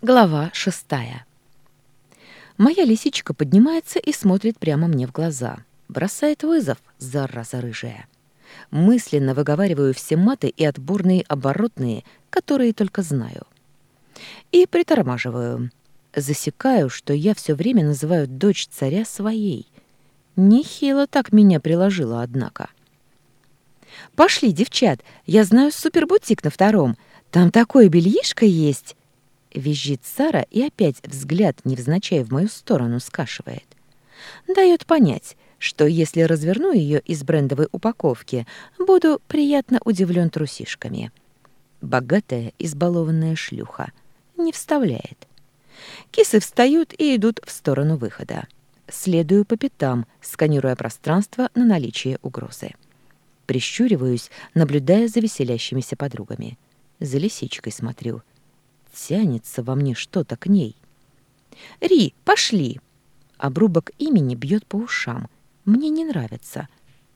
Глава шестая. Моя лисичка поднимается и смотрит прямо мне в глаза. Бросает вызов, зараза рыжая. Мысленно выговариваю все маты и отборные оборотные, которые только знаю. И притормаживаю. Засекаю, что я все время называю дочь царя своей. Нехило так меня приложила, однако. «Пошли, девчат, я знаю супербутик на втором. Там такое бельишко есть!» Визжит Сара и опять взгляд невзначай в мою сторону скашивает. Дает понять, что если разверну ее из брендовой упаковки, буду приятно удивлен трусишками. Богатая, избалованная шлюха. Не вставляет. Кисы встают и идут в сторону выхода. Следую по пятам, сканируя пространство на наличие угрозы. Прищуриваюсь, наблюдая за веселящимися подругами. За лисичкой смотрю — Тянется во мне что-то к ней. «Ри, пошли!» Обрубок имени бьет по ушам. Мне не нравится.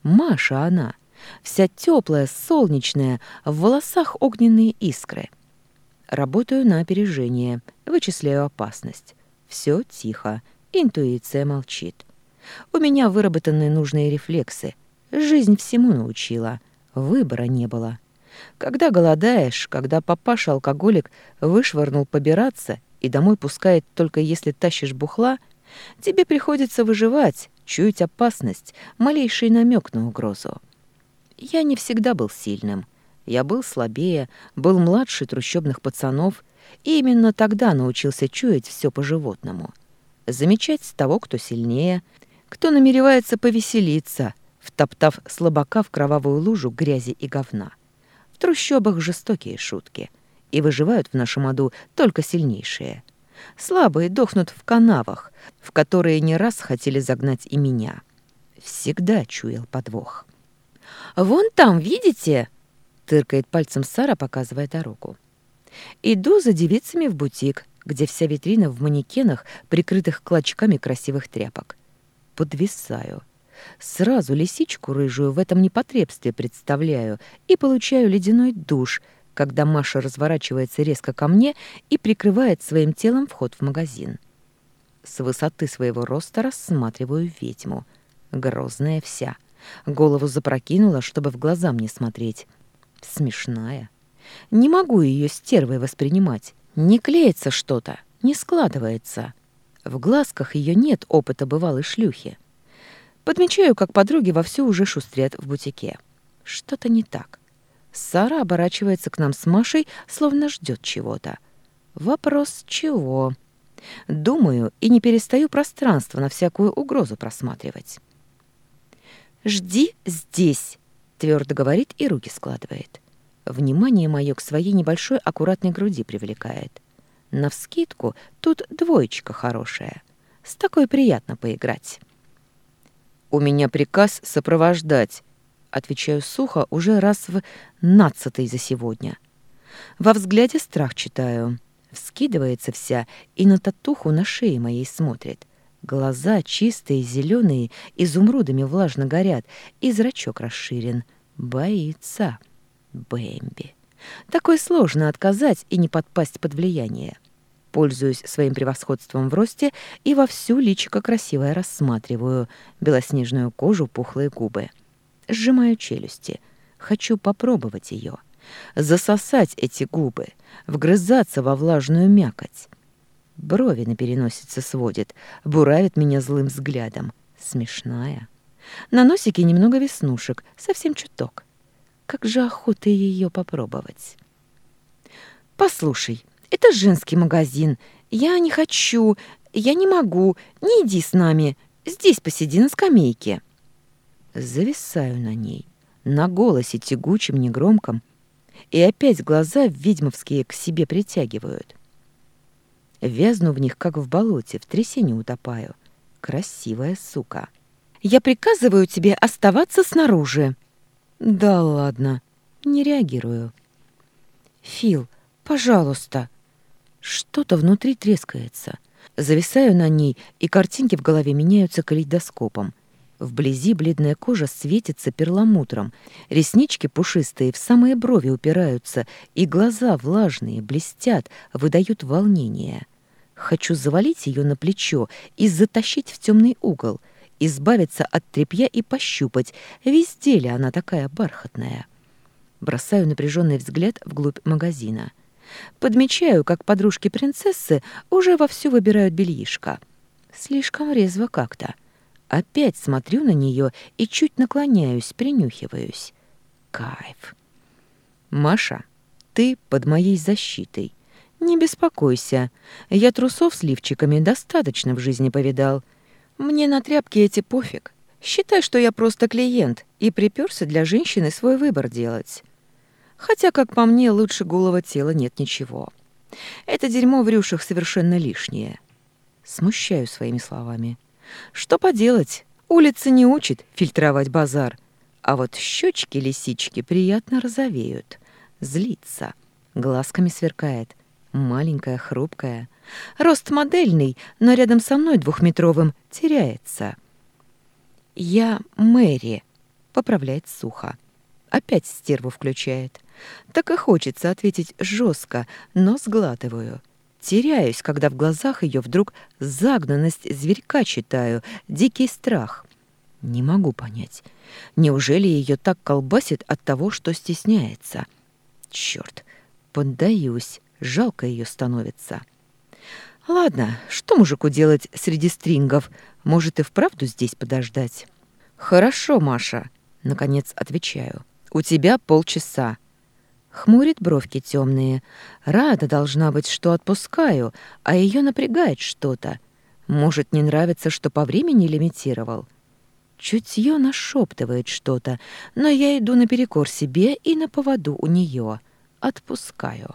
Маша она. Вся теплая, солнечная, в волосах огненные искры. Работаю на опережение, вычисляю опасность. Все тихо, интуиция молчит. У меня выработаны нужные рефлексы. Жизнь всему научила. Выбора не было. Когда голодаешь, когда папаша-алкоголик вышвырнул побираться и домой пускает только если тащишь бухла, тебе приходится выживать, чуять опасность, малейший намек на угрозу. Я не всегда был сильным. Я был слабее, был младше трущобных пацанов, и именно тогда научился чуять все по-животному. Замечать того, кто сильнее, кто намеревается повеселиться, втоптав слабака в кровавую лужу грязи и говна трущобах жестокие шутки. И выживают в нашем аду только сильнейшие. Слабые дохнут в канавах, в которые не раз хотели загнать и меня. Всегда чуял подвох. «Вон там, видите?» — тыркает пальцем Сара, показывая дорогу. «Иду за девицами в бутик, где вся витрина в манекенах, прикрытых клочками красивых тряпок. Подвисаю. Сразу лисичку рыжую в этом непотребстве представляю и получаю ледяной душ, когда Маша разворачивается резко ко мне и прикрывает своим телом вход в магазин. С высоты своего роста рассматриваю ведьму. Грозная вся. Голову запрокинула, чтобы в глаза мне смотреть. Смешная. Не могу ее стервой воспринимать. Не клеится что-то, не складывается. В глазках ее нет опыта бывалой шлюхи. Подмечаю, как подруги вовсю уже шустрят в бутике. Что-то не так. Сара оборачивается к нам с Машей, словно ждет чего-то. Вопрос чего? Думаю и не перестаю пространство на всякую угрозу просматривать. «Жди здесь», — твердо говорит и руки складывает. Внимание мое к своей небольшой аккуратной груди привлекает. Навскидку тут двоечка хорошая. С такой приятно поиграть. «У меня приказ сопровождать», — отвечаю сухо уже раз в нацатый за сегодня. Во взгляде страх читаю. Вскидывается вся и на татуху на шее моей смотрит. Глаза чистые, зеленые, изумрудами влажно горят, и зрачок расширен. Боится. Бэмби. Такой сложно отказать и не подпасть под влияние пользуюсь своим превосходством в росте и вовсю личико красивое рассматриваю, белоснежную кожу, пухлые губы. Сжимаю челюсти. Хочу попробовать ее. Засосать эти губы, вгрызаться во влажную мякоть. Брови на переносице сводит, буравит меня злым взглядом. Смешная. На носике немного веснушек, совсем чуток. Как же охота ее попробовать. «Послушай», это женский магазин. Я не хочу, я не могу. Не иди с нами. Здесь посиди на скамейке». Зависаю на ней, на голосе тягучем, негромком, и опять глаза ведьмовские к себе притягивают. Вязну в них, как в болоте, в трясине утопаю. Красивая сука. «Я приказываю тебе оставаться снаружи». «Да ладно». Не реагирую. «Фил, пожалуйста», что-то внутри трескается. Зависаю на ней, и картинки в голове меняются калейдоскопом. Вблизи бледная кожа светится перламутром, реснички пушистые в самые брови упираются, и глаза влажные, блестят, выдают волнение. Хочу завалить ее на плечо и затащить в темный угол, избавиться от тряпья и пощупать, везде ли она такая бархатная. Бросаю напряженный взгляд вглубь магазина — Подмечаю, как подружки принцессы уже вовсю выбирают бельишко. Слишком резво как-то. Опять смотрю на нее и чуть наклоняюсь, принюхиваюсь. Кайф. «Маша, ты под моей защитой. Не беспокойся. Я трусов с лифчиками достаточно в жизни повидал. Мне на тряпки эти пофиг. Считай, что я просто клиент и приперся для женщины свой выбор делать. Хотя, как по мне, лучше голого тела нет ничего. Это дерьмо в рюшах совершенно лишнее. Смущаю своими словами. Что поделать? Улица не учит фильтровать базар. А вот щечки лисички приятно розовеют. Злится. Глазками сверкает. Маленькая, хрупкая. Рост модельный, но рядом со мной двухметровым теряется. «Я Мэри», — поправляет сухо. Опять стерву включает. Так и хочется ответить жестко, но сглатываю. Теряюсь, когда в глазах ее вдруг загнанность зверька читаю, дикий страх. Не могу понять, неужели ее так колбасит от того, что стесняется? Черт, поддаюсь, жалко ее становится. Ладно, что мужику делать среди стрингов? Может, и вправду здесь подождать? Хорошо, Маша, наконец отвечаю. У тебя полчаса. Хмурит бровки темные. Рада должна быть, что отпускаю, а ее напрягает что-то. Может, не нравится, что по времени лимитировал. Чутье нашептывает что-то, но я иду наперекор себе и на поводу у нее. Отпускаю.